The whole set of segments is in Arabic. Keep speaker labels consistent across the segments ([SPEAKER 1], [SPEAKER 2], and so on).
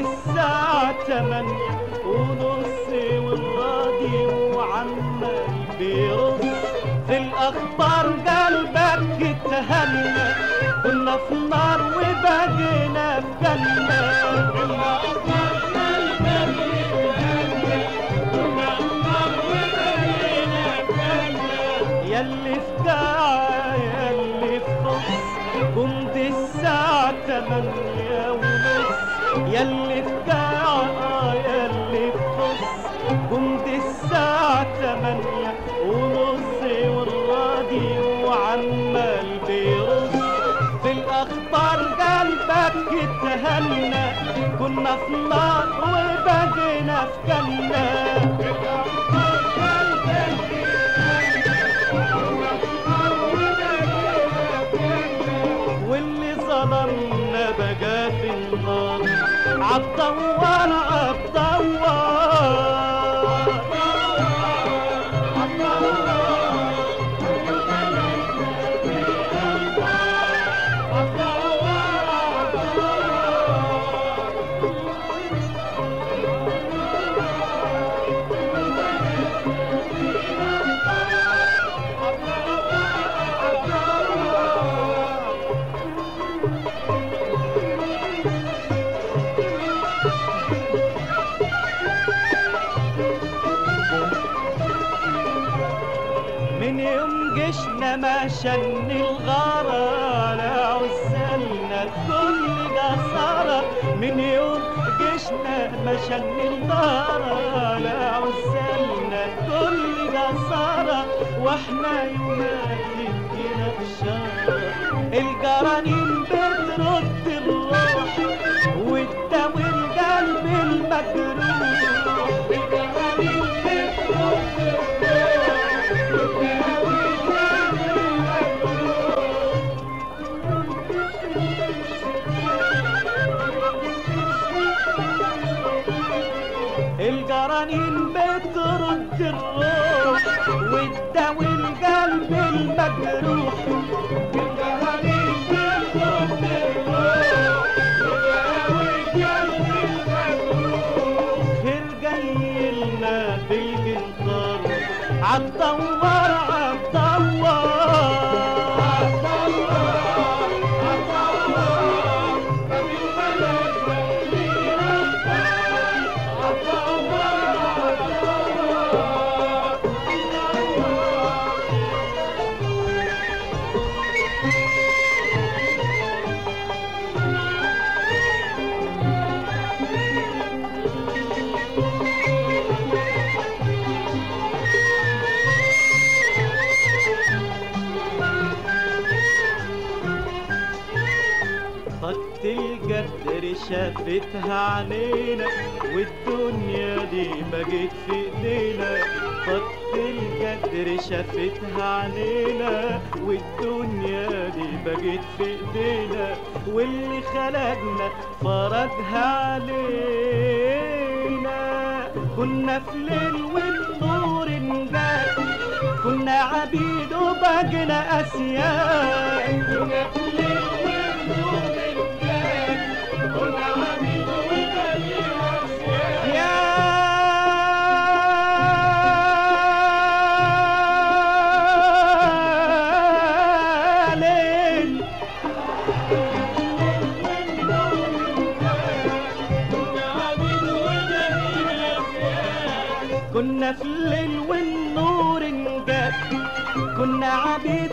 [SPEAKER 1] الساعة تمانية ونص والراجل وعمال بيقص في الأخبار قلبك اتهنى كنا في الساعة تمانية ونص ياللي في جاع ياللي في خص جند الساعة تمانية ونص والراديو عمال بيرص. في الأخبار قلبك اتهنى كنا في نار وبقينا في جنة. في الأخبار عالدوار يوم جشنا ما شن الغارة لا عزلنا كل جسارة من يوم جشنا ما شن الغارة لا عزلنا كل جسارة وإحنا يومات تدينا بشارة القلب المجروح. القدر شافتها علينا والدنيا دي بقت في إيدينا. طاقة القدر شافتها علينا والدنيا دي بقت في إيدينا. واللي خلقنا فرجها علينا. كنا في ليل والنور انجاز كنا عبيد وبقنا أسياد. كنا في ليل كنا عبيد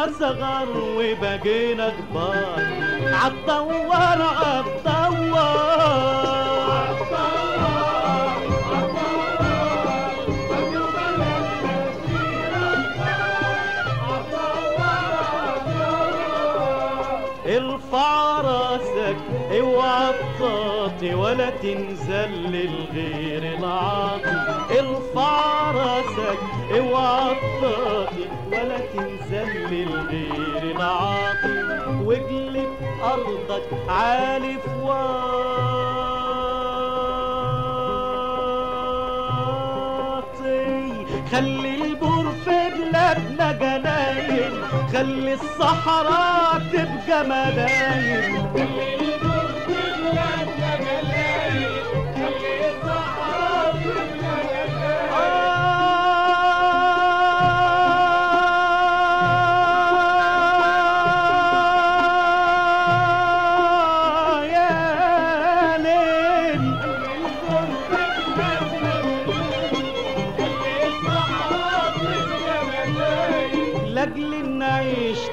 [SPEAKER 1] كنا صغار وبقينا كبار عالدوار عالدوار ارفع راسك اوعى تطاطي ولا تنزل للغير العاطي ارفع راسك اوعى تطاطي ولا تنزل للغير العاطي واقلب أرضك عالي واطي خلي البور في بلادنا جناين خلي الصحراء تبقى ملايين. خلي البور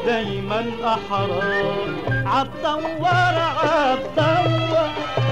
[SPEAKER 1] دايما احرار عالدوار عالدوار